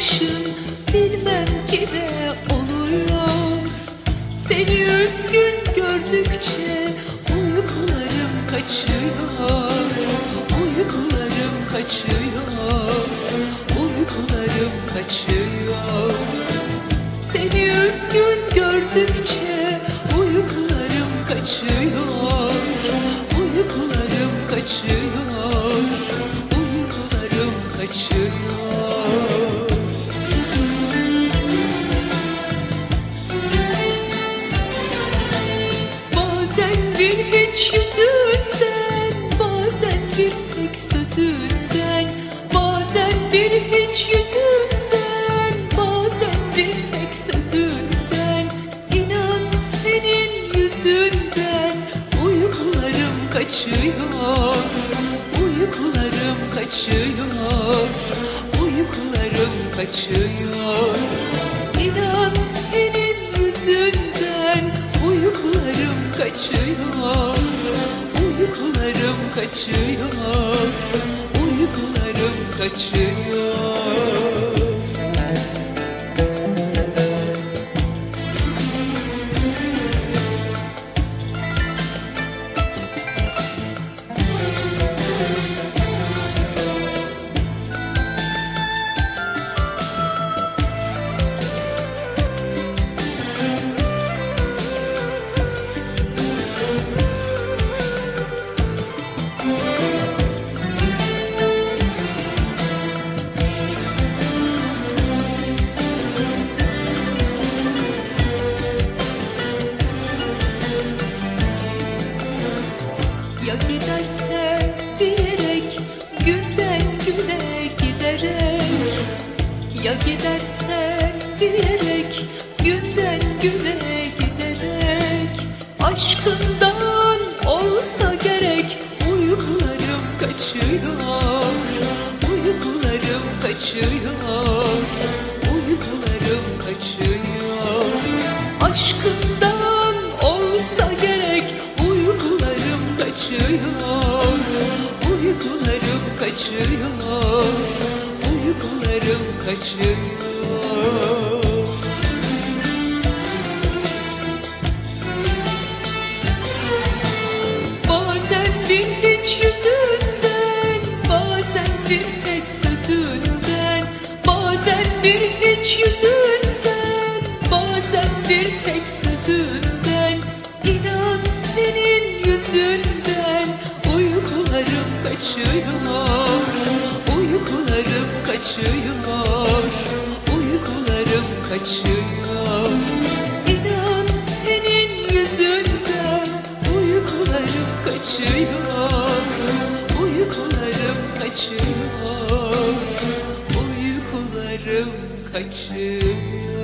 Bakışın bilmem ki ne oluyor. Seni üzgün gördükçe uykularım kaçıyor. Uykularım kaçıyor. Uykularım kaçıyor. Seni üzgün gördükçe uykularım kaçıyor. Uykularım kaçıyor Bazen bir tek sözünden Bazen bir hiç yüzünden Bazen bir tek sözünden. İnan senin yüzünden Uykularım kaçıyor Uykularım kaçıyor Uykularım kaçıyor. İnan senin yüzünden Uykularım kaçıyor kaçıyor Uykularım kaçıyor Ya gidersen diyerek günden güne giderek. Ya gidersen diyerek günden güne giderek. Aşkından olsa gerek uykularım kaçıyor. Uykularım kaçıyor. Uykularım kaçıyor kaçıyor Uykularım kaçıyor kaçıyor. İnan senin yüzünden Uykularım kaçıyor. Uykularım kaçıyor. Uykularım kaçıyor